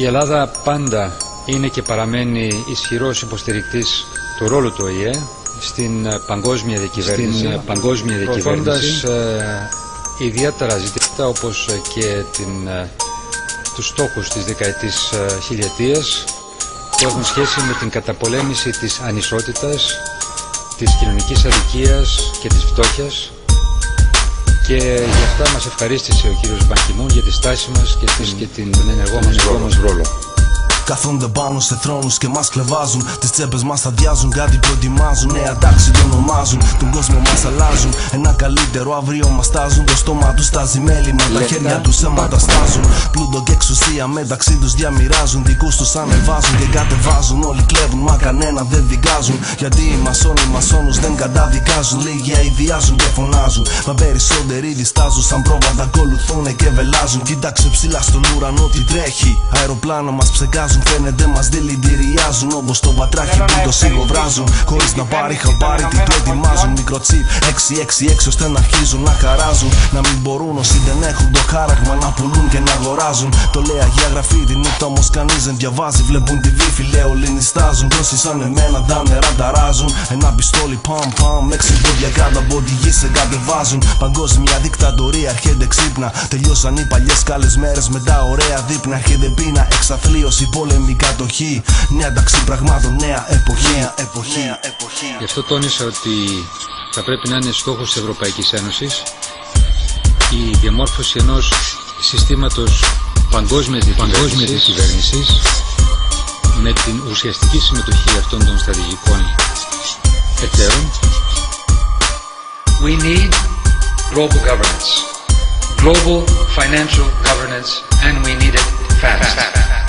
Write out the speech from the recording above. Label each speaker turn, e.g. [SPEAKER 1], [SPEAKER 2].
[SPEAKER 1] Η Ελλάδα πάντα είναι και παραμένει ισχυρός υποστηρικτής του ρόλου του ΟΗΕ στην ε, παγκόσμια διακυβέρνηση, στην ε, παγκόσμια διακυβέρνηση. ε, ιδιαίτερα ζητήματα όπως ε, και την, ε, τους στόχους της δεκαετής ε, χιλιετίας που έχουν σχέση με την καταπολέμηση της ανισότητας, της κοινωνικής αδικίας και της φτώχειας και γι' αυτά μας ευχαρίστησε ο κύριος Μπανκιμούν για τη στάση μας και, την, και την, τον ενεργό μας ρόλο.
[SPEAKER 2] Καθόνται πάνω σε θρόνους και μας κλεβάζουν. Τις τσέπες μας αδειάζουν, κάτι προετοιμάζουν. Νέα τάξη το ονομάζουν, τον κόσμο μας αλλάζουν. Ένα καλύτερο αύριο μας τάζουν. Το στόμα τους στάζει μέλη, με τα χέρια τους αίματα στάζουν Πλούτο και εξουσία μεταξύ τους διαμοιράζουν. Δικούς τους ανεβάζουν και κατεβάζουν. Όλοι κλέβουν, μα κανένα δεν δικάζουν. Γιατί οι μασόνοι μασόνους δεν καταδικάζουν. Λίγοι αειδιάζουν και φωνάζουν. Μα περισσότεροι διστάζουν σαν πρόβατα ακολουθούν και βελάζουν. Κοίταξε ψηλά στον ουρανό τι τρέχει. Αεροπλάνο μας ψεκάζουν Φαίνεται μας δηλητηριάζουν Όπως το βατράχι που το σιγοβράζουν. Χωρίς να πάρει χαμπάρι τι το ετοιμάζουν Μικροτσίπ 666 ώστε να αρχίζουν να χαράζουν. Να μην μπορούν όσοι δεν έχουν το χάραγμα Να πουλούν και να αγοράζουν. Το λέει αγία γραφή τη νύχτα όμως κανείς δεν διαβάζει. Βλέπουν τη βήφη λέω όλοι νιστάζουν. Τόσοι σαν εμένα τα νερά ταράζουν. Ένα πιστόλι παμ παμ Έξι πόδια κάτω από τη γη σε κατεβάζουν. Παγκόσμια δικτατορία έρχεται ξύπνα. Τελειώσαν οι παλιές καλές μέρες με τα ωραία δείπνα. Έρχεται πείνα εξαθλίωση πόλεμη κατοχή Νέα ταξί πραγμάτων, νέα εποχή, νέα εποχή, νέα εποχή.
[SPEAKER 1] Γι' αυτό τόνισα ότι θα πρέπει να είναι στόχος της Ευρωπαϊκής Ένωσης η διαμόρφωση ενός συστήματος παγκόσμιας διακυβέρνησης με την ουσιαστική συμμετοχή αυτών των στρατηγικών εταίρων.
[SPEAKER 3] We need global governance, global financial governance, and we need it fast.